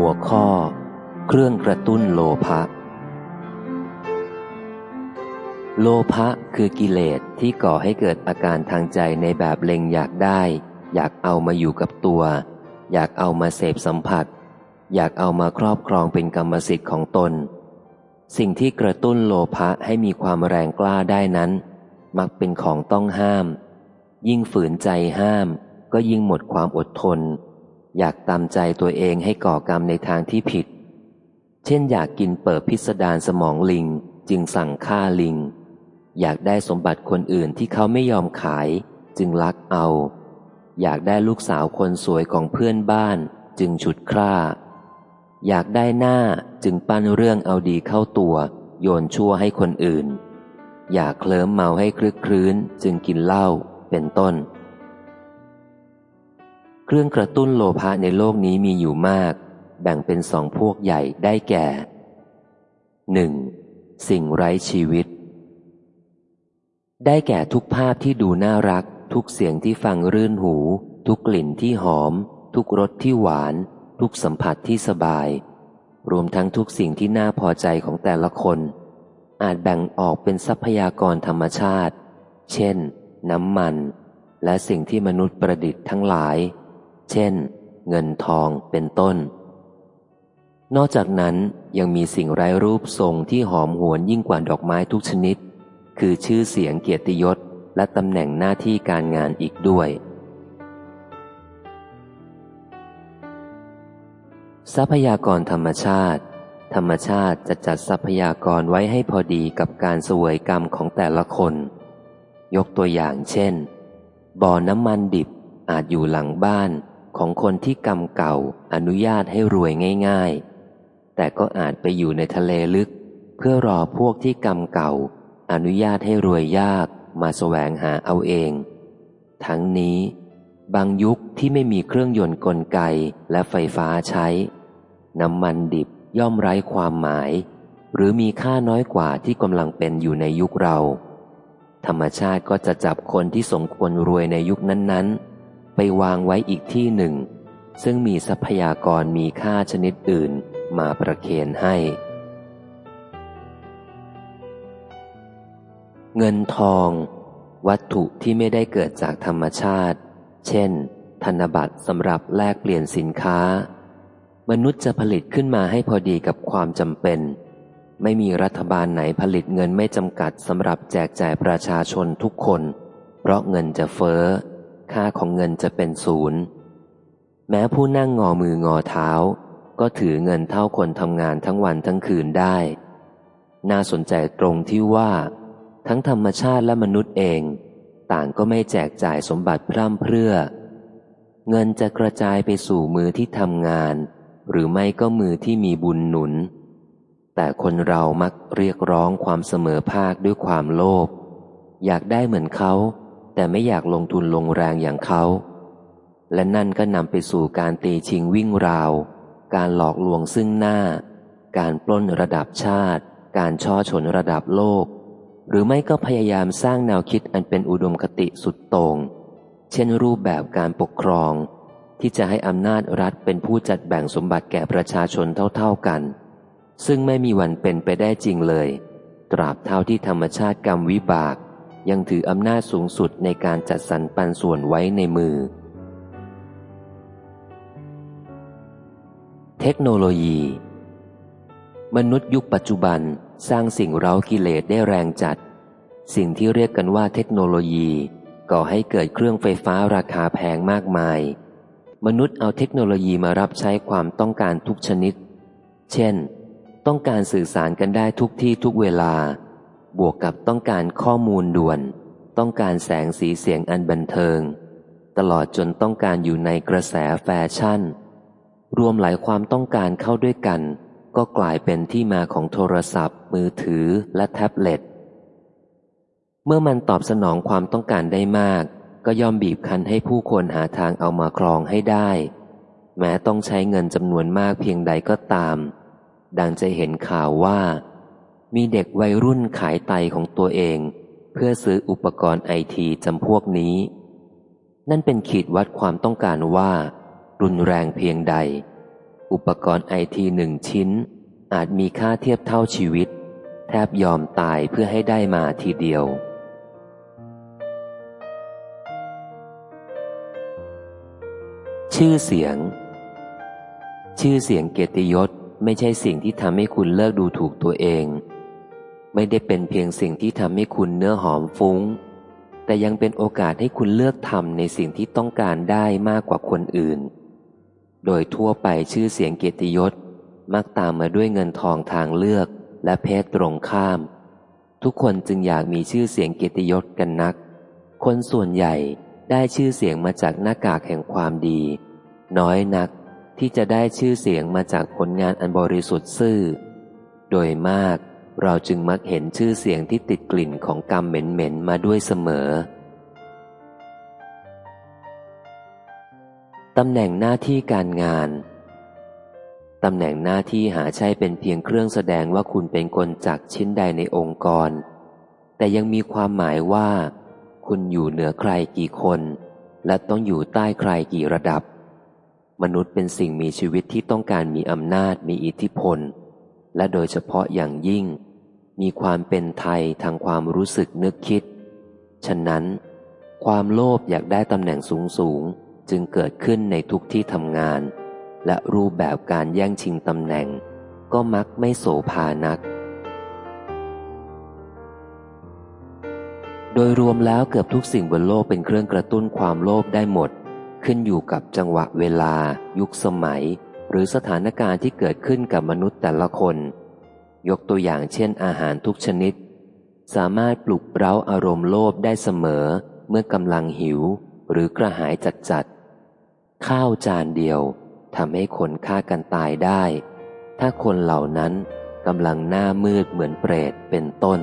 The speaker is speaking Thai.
หัวข้อ เครื่องกระตุ้นโลภะ โลภะคือกิเลสที่ก่อให้เกิดอาการทางใจในแบบเล็งอยากได้ อยากเอามาอยู่กับตัว อยากเอามาเสพสัมผัส อยากเอามาครอบครองเป็นกรรมสิทธิ์ของตน สิ่งที่กระตุ้นโลภะให้มีความแรงกล้าได้นั้น มักเป็นของต้องห้าม ยิ่งฝืนใจห้าม ก็ยิ่งหมดความอดทน อยากตามใจตัวเองให้ก่อกรรมในทางที่ผิด เช่นอยากกินเปิดพิสดารสมองลิงจึงสั่งฆ่าลิง อยากได้สมบัติคนอื่นที่เขาไม่ยอมขาย จึงลักเอา อยากได้ลูกสาวคนสวยของเพื่อนบ้าน จึงฉุดคร่า อยากได้หน้าจึงปั้นเรื่องเอาดีเข้าตัว โยนชั่วให้คนอื่น อยากเคลิ้มเมาให้คลึกครื้นจึงกินเหล้าเป็นต้น เครื่องกระตุ้นโลภะในโลกนี้มีอยู่มาก แบ่งเป็นสองพวกใหญ่ได้แก่ 1. สิ่งไร้ชีวิต ได้แก่ทุกภาพที่ดูน่ารัก ทุกเสียงที่ฟังรื่นหู ทุกกลิ่นที่หอม ทุกรสที่หวาน ทุกสัมผัสที่สบาย รวมทั้งทุกสิ่งที่น่าพอใจของแต่ละคน อาจแบ่งออกเป็นทรัพยากรธรรมชาติ เช่น น้ำมัน และสิ่งที่มนุษย์ประดิษฐ์ทั้งหลาย เช่น เงินทองเป็นต้น นอกจากนั้นยังมีสิ่งไร้รูปทรงที่หอมหวนยิ่งกว่าดอกไม้ทุกชนิด คือชื่อเสียงเกียรติยศและตำแหน่งหน้าที่การงานอีกด้วย ทรัพยากรธรรมชาติ ธรรมชาติจะจัดทรัพยากรไว้ให้พอดีกับการสวยกรรมของแต่ละคน ยกตัวอย่างเช่น บ่อน้ำมันดิบอาจอยู่หลังบ้าน ของคนที่กรรมเก่าอนุญาตให้รวยง่ายๆ แต่ก็อาจไปอยู่ในทะเลลึก เพื่อรอพวกที่กรรมเก่า อนุญาตให้รวยยากมาแสวงหาเอาเอง ทั้งนี้ บางยุคที่ไม่มีเครื่องยนต์กลไกและไฟฟ้าใช้ น้ำมันดิบย่อมไร้ความหมาย หรือมีค่าน้อยกว่าที่กำลังเป็นอยู่ในยุคเรา ธรรมชาติก็จะจับคนที่สมควรรวยในยุคนั้นๆ ไปวางไว้อีกที่หนึ่ง ซึ่งมีทรัพยากรมีค่าชนิดอื่นมาประเคนให้ เงินทอง วัตถุที่ไม่ได้เกิดจากธรรมชาติ เช่น ธนบัตรสำหรับแลกเปลี่ยนสินค้า มนุษย์จะผลิตขึ้นมาให้พอดีกับความจำเป็น ไม่มีรัฐบาลไหนผลิตเงินไม่จำกัดสำหรับแจกจ่ายประชาชนทุกคน เพราะเงินจะเฟ้อ ค่าของเงินจะเป็นศูนย์ แม้ผู้นั่งงอมืองอเท้า ก็ถือเงินเท่าคนทำงานทั้งวันทั้งคืนได้ น่าสนใจตรงที่ว่า ทั้งธรรมชาติและมนุษย์เอง ต่างก็ไม่แจกจ่ายสมบัติพร่ำเพรื่อ เงินจะกระจายไปสู่มือที่ทำงาน หรือไม่ก็มือที่มีบุญหนุน แต่คนเรามักเรียกร้องความเสมอภาคด้วยความโลภอยากได้เหมือนเขา แต่ไม่อยากลงทุนลงแรงอย่างเขา และนั่นก็นำไปสู่การตีชิงวิ่งราว การหลอกลวงซึ่งหน้า การปล้นระดับชาติ การช่อชนระดับโลก หรือไม่ก็พยายามสร้างแนวคิดอันเป็นอุดมคติสุดโต่งเช่นรูปแบบการปกครอง ที่จะให้อำนาจรัฐเป็นผู้จัดแบ่งสมบัติแก่ประชาชนเท่า ๆกัน ซึ่งไม่มีวันเป็นไปได้จริงเลย ตราบเท่าที่ธรรมชาติกรรมวิบาก ยังถืออำนาจสูงสุดในการจัดสรรปันส่วนไว้ในมือ เทคโนโลยี มนุษย์ยุคปัจจุบันสร้างสิ่งเร้ากิเลสได้แรงจัด สิ่งที่เรียกกันว่าเทคโนโลยีก่อให้เกิดเครื่องไฟฟ้าราคาแพงมากมาย มนุษย์เอาเทคโนโลยีมารับใช้ความต้องการทุกชนิด เช่น ต้องการสื่อสารกันได้ทุกที่ทุกเวลา บวกกับต้องการข้อมูลด่วน ต้องการแสงสีเสียงอันบันเทิง ตลอดจนต้องการอยู่ในกระแสแฟชั่น รวมหลายความต้องการเข้าด้วยกัน ก็กลายเป็นที่มาของโทรศัพท์ มือถือและแท็บเล็ต เมื่อมันตอบสนองความต้องการได้มาก ก็ย่อมบีบคั้นให้ผู้คนหาทางเอามาครองให้ได้ แม้ต้องใช้เงินจำนวนมากเพียงใดก็ตาม ดังจะเห็นข่าวว่า มีเด็กวัยรุ่นขายไตของตัวเอง เพื่อซื้ออุปกรณ์ไอทีจำพวกนี้ นั่นเป็นขีดวัดความต้องการว่า รุนแรงเพียงใด อุปกรณ์ไอทีหนึ่งชิ้น อาจมีค่าเทียบเท่าชีวิต แทบยอมตายเพื่อให้ได้มาทีเดียว ชื่อเสียง ชื่อเสียงเกียรติยศไม่ใช่สิ่งที่ทำให้คุณเลิกดูถูกตัวเอง ไม่ได้เป็นเพียงสิ่งที่ทำให้คุณเนื้อหอมฟุง้ง แต่ยังเป็นโอกาสให้คุณเลือกทำในสิ่งที่ต้องการได้มากกว่าคนอื่น โดยทั่วไปชื่อเสียงเกียรติยศ มักตามมาด้วยเงินทองทางเลือกและเพศตรงข้าม ทุกคนจึงอยากมีชื่อเสียงเกียรติยศกันนัก คนส่วนใหญ่ได้ชื่อเสียงมาจากหน้ากากแห่งความดี น้อยนักที่จะได้ชื่อเสียงมาจากผลงานอันบริสุทธิ์ซื่อ โดยมาก เราจึงมักเห็นชื่อเสียงที่ติดกลิ่นของกรรมเหม็นๆมาด้วยเสมอ ตำแหน่งหน้าที่การงาน ตำแหน่งหน้าที่หาใช่เป็นเพียงเครื่องแสดงว่าคุณเป็นคนจากชิ้นใดในองค์กร แต่ยังมีความหมายว่า คุณอยู่เหนือใครกี่คน และต้องอยู่ใต้ใครกี่ระดับ มนุษย์เป็นสิ่งมีชีวิตที่ต้องการมีอำนาจมีอิทธิพลและโดยเฉพาะอย่างยิ่ง มีความเป็นไทยทางความรู้สึกนึกคิด ฉะนั้น ความโลภอยากได้ตำแหน่งสูงสูงจึงเกิดขึ้นในทุกที่ทำงาน และรูปแบบการแย่งชิงตำแหน่ง ก็มักไม่โสภานัก โดยรวมแล้วเกือบทุกสิ่งบนโลกเป็นเครื่องกระตุ้นความโลภได้หมด ขึ้นอยู่กับจังหวะเวลา ยุคสมัย หรือสถานการณ์ที่เกิดขึ้นกับมนุษย์แต่ละคน ยกตัวอย่างเช่นอาหารทุกชนิด สามารถปลุกเร้าอารมณ์โลภได้เสมอเมื่อกำลังหิวหรือกระหายจัดจัด ข้าวจานเดียวทำให้คนฆ่ากันตายได้ ถ้าคนเหล่านั้นกำลังหน้ามืดเหมือนเปรตเป็นต้น